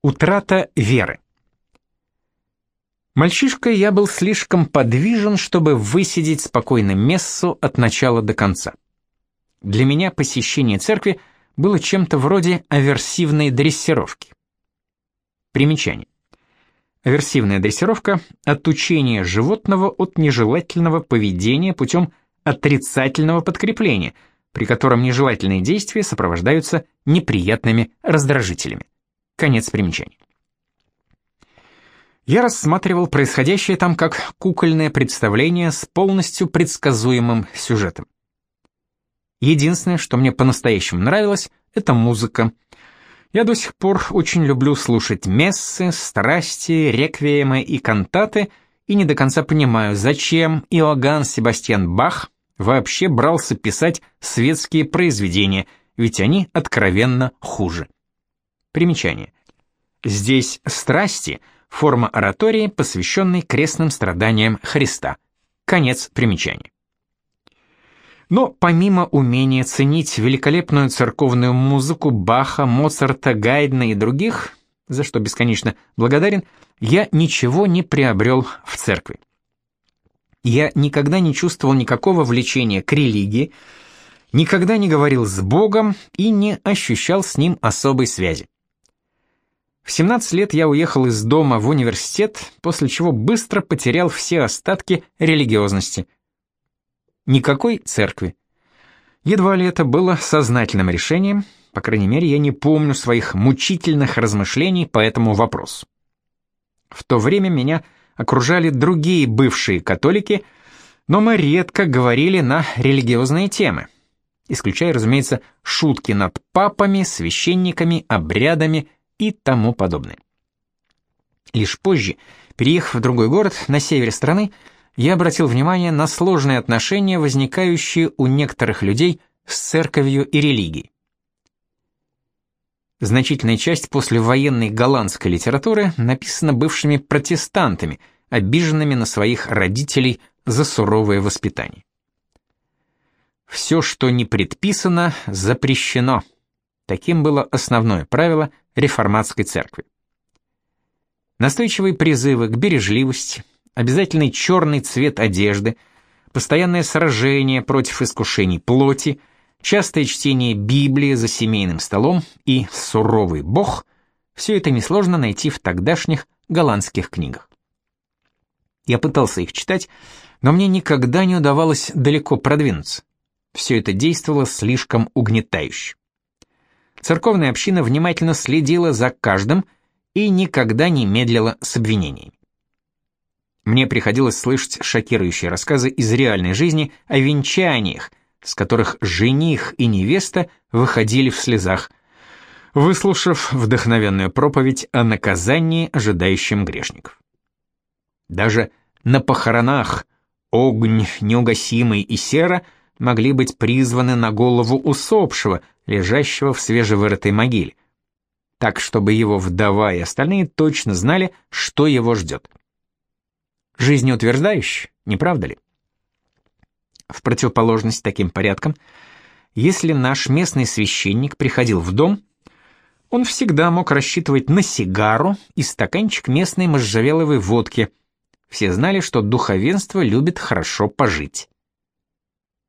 Утрата веры. Мальчишкой я был слишком подвижен, чтобы высидеть спокойно мессу от начала до конца. Для меня посещение церкви было чем-то вроде аверсивной дрессировки. Примечание. Аверсивная дрессировка – отучение животного от нежелательного поведения путем отрицательного подкрепления, при котором нежелательные действия сопровождаются неприятными раздражителями. Конец примечания. Я рассматривал происходящее там как кукольное представление с полностью предсказуемым сюжетом. Единственное, что мне по-настоящему нравилось, это музыка. Я до сих пор очень люблю слушать мессы, страсти, реквиемы и кантаты, и не до конца понимаю, зачем Иоганн Себастьян Бах вообще брался писать светские произведения, ведь они откровенно хуже. Примечание. Здесь страсти – форма оратории, посвященной крестным страданиям Христа. Конец примечания. Но помимо умения ценить великолепную церковную музыку Баха, Моцарта, Гайдна и других, за что бесконечно благодарен, я ничего не приобрел в церкви. Я никогда не чувствовал никакого влечения к религии, никогда не говорил с Богом и не ощущал с ним особой связи. В 17 лет я уехал из дома в университет, после чего быстро потерял все остатки религиозности. Никакой церкви. Едва ли это было сознательным решением, по крайней мере, я не помню своих мучительных размышлений по этому вопросу. В то время меня окружали другие бывшие католики, но мы редко говорили на религиозные темы, исключая, разумеется, шутки над папами, священниками, обрядами и тому подобное. Лишь позже, переехав в другой город на севере страны, я обратил внимание на сложные отношения, возникающие у некоторых людей с церковью и религией. Значительная часть послевоенной голландской литературы написана бывшими протестантами, обиженными на своих родителей за суровое воспитание. Все, что не предписано, запрещено. Таким было основное правило реформатской церкви. Настойчивые призывы к бережливости, обязательный черный цвет одежды, постоянное сражение против искушений плоти, частое чтение Библии за семейным столом и суровый бог – все это несложно найти в тогдашних голландских книгах. Я пытался их читать, но мне никогда не удавалось далеко продвинуться. Все это действовало слишком угнетающе. Церковная община внимательно следила за каждым и никогда не медлила с обвинениями. Мне приходилось слышать шокирующие рассказы из реальной жизни о венчаниях, с которых жених и невеста выходили в слезах, выслушав вдохновенную проповедь о наказании, ожидающем грешников. Даже на похоронах огонь неугасимый и сера могли быть призваны на голову усопшего, лежащего в свежевырытой могиле, так чтобы его вдова и остальные точно знали, что его ждет. Жизнеутверждающе, не правда ли? В противоположность таким порядкам, если наш местный священник приходил в дом, он всегда мог рассчитывать на сигару и стаканчик местной можжевеловой водки. Все знали, что духовенство любит хорошо пожить.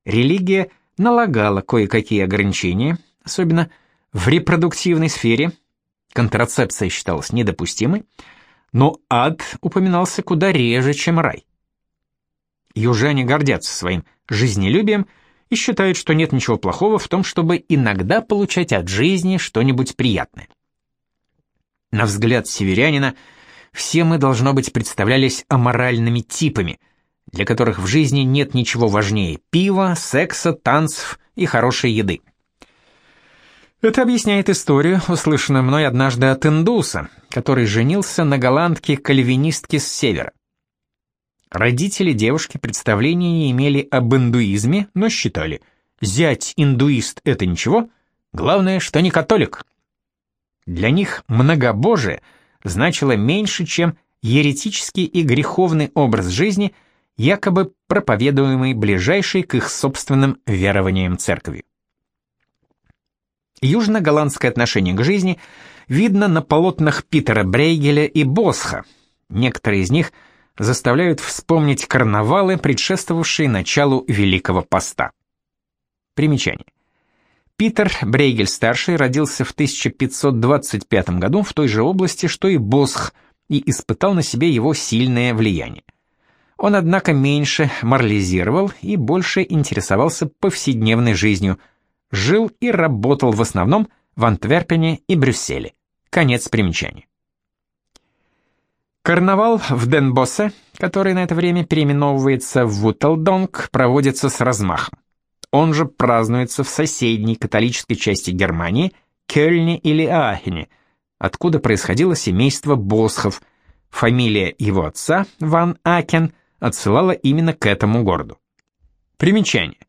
Религия налагала кое-какие ограничения, особенно в репродуктивной сфере, контрацепция считалась недопустимой, но ад упоминался куда реже, чем рай. Южане гордятся своим жизнелюбием и считают, что нет ничего плохого в том, чтобы иногда получать от жизни что-нибудь приятное. На взгляд северянина, все мы, должно быть, представлялись аморальными типами, для которых в жизни нет ничего важнее пива, секса, танцев и хорошей еды. Это объясняет историю, услышанную мной однажды от индуса, который женился на голландке-кальвинистке с севера. Родители девушки представления не имели об индуизме, но считали, зять индуист — это ничего, главное, что не католик. Для них многобожие значило меньше, чем еретический и греховный образ жизни, якобы проповедуемый ближайшей к их собственным верованиям церковью. Южно-голландское отношение к жизни видно на полотнах Питера Брейгеля и Босха. Некоторые из них заставляют вспомнить карнавалы, предшествовавшие началу Великого Поста. Примечание. Питер Брейгель-старший родился в 1525 году в той же области, что и Босх, и испытал на себе его сильное влияние. Он, однако, меньше морализировал и больше интересовался повседневной жизнью, жил и работал в основном в Антверпене и Брюсселе. Конец примечания. Карнавал в Денбоссе, который на это время переименовывается в Вутелдонг, проводится с размахом. Он же празднуется в соседней католической части Германии, Кёльне или Аахене, откуда происходило семейство Босхов. Фамилия его отца, Ван Акен, отсылала именно к этому городу. Примечание.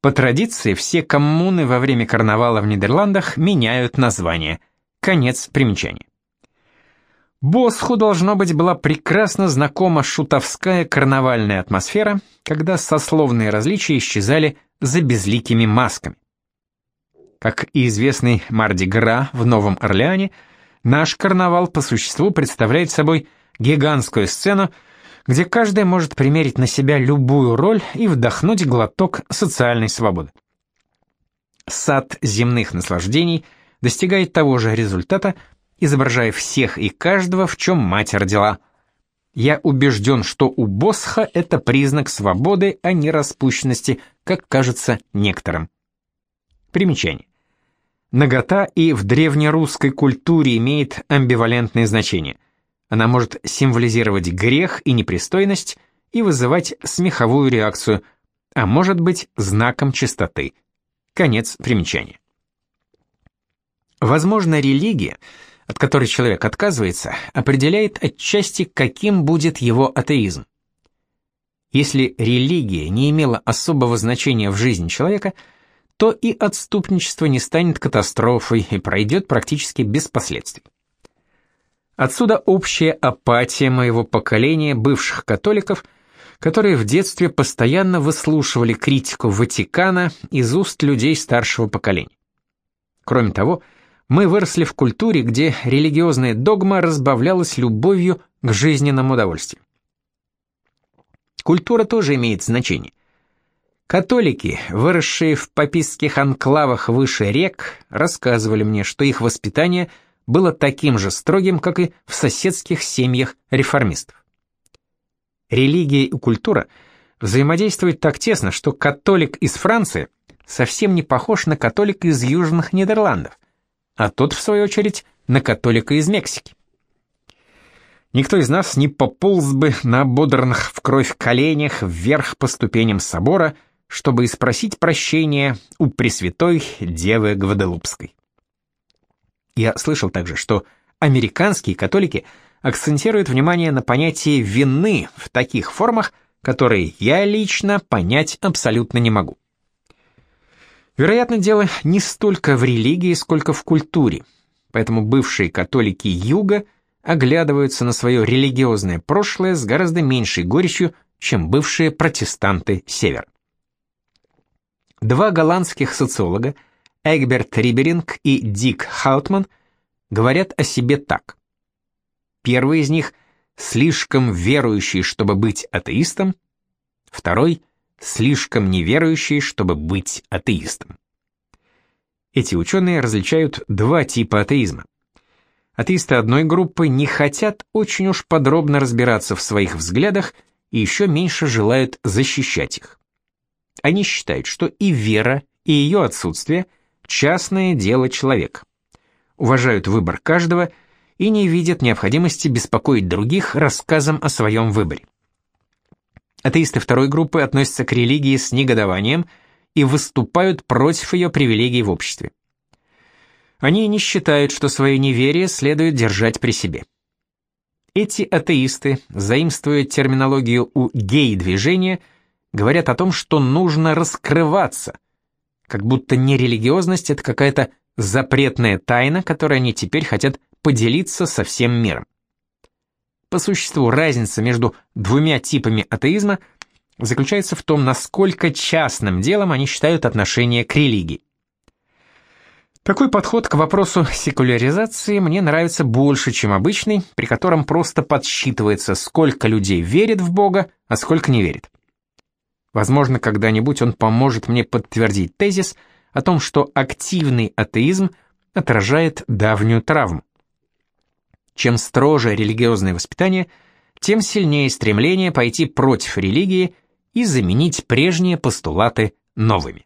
По традиции, все коммуны во время карнавала в Нидерландах меняют название. Конец примечания. Босху, должно быть, была прекрасно знакома шутовская карнавальная атмосфера, когда сословные различия исчезали за безликими масками. Как и известный Марди Гра в Новом Орлеане, наш карнавал по существу представляет собой гигантскую сцену, где каждый может примерить на себя любую роль и вдохнуть глоток социальной свободы. Сад земных наслаждений достигает того же результата, изображая всех и каждого, в чем мать родила – я убежден, что у Босха это признак свободы, а не распущенности, как кажется некоторым. Примечание. Нагота и в древнерусской культуре имеет амбивалентное значение. Она может символизировать грех и непристойность и вызывать смеховую реакцию, а может быть знаком чистоты. Конец примечания. Возможно, религия — от которой человек отказывается, определяет отчасти, каким будет его атеизм. Если религия не имела особого значения в жизни человека, то и отступничество не станет катастрофой и пройдет практически без последствий. Отсюда общая апатия моего поколения бывших католиков, которые в детстве постоянно выслушивали критику Ватикана из уст людей старшего поколения. Кроме того, мы выросли в культуре, где религиозная догма разбавлялась любовью к жизненным удовольствиям. Культура тоже имеет значение. Католики, выросшие в папистских анклавах выше рек, рассказывали мне, что их воспитание было таким же строгим, как и в соседских семьях реформистов. Религия и культура взаимодействуют так тесно, что католик из Франции совсем не похож на католика из Южных Нидерландов а тот, в свою очередь, на католика из Мексики. Никто из нас не пополз бы на ободранных в кровь коленях вверх по ступеням собора, чтобы спросить прощения у Пресвятой Девы Гваделупской. Я слышал также, что американские католики акцентируют внимание на понятие вины в таких формах, которые я лично понять абсолютно не могу. Вероятно, дело не столько в религии, сколько в культуре. Поэтому бывшие католики Юга оглядываются на свое религиозное прошлое с гораздо меньшей горечью, чем бывшие протестанты Север. Два голландских социолога, Эгберт Риберинг и Дик Хаутман, говорят о себе так. Первый из них слишком верующий, чтобы быть атеистом, второй слишком неверующий, чтобы быть атеистом. Эти ученые различают два типа атеизма. Атеисты одной группы не хотят очень уж подробно разбираться в своих взглядах и еще меньше желают защищать их. Они считают, что и вера, и ее отсутствие – частное дело человека. Уважают выбор каждого и не видят необходимости беспокоить других рассказом о своем выборе. Атеисты второй группы относятся к религии с негодованием и выступают против ее привилегий в обществе. Они не считают, что свое неверие следует держать при себе. Эти атеисты, заимствуя терминологию у гей-движения, говорят о том, что нужно раскрываться, как будто нерелигиозность – это какая-то запретная тайна, которой они теперь хотят поделиться со всем миром. По существу разница между двумя типами атеизма заключается в том, насколько частным делом они считают отношение к религии. Такой подход к вопросу секуляризации мне нравится больше, чем обычный, при котором просто подсчитывается, сколько людей верит в Бога, а сколько не верит. Возможно, когда-нибудь он поможет мне подтвердить тезис о том, что активный атеизм отражает давнюю травму. Чем строже религиозное воспитание, тем сильнее стремление пойти против религии и заменить прежние постулаты новыми.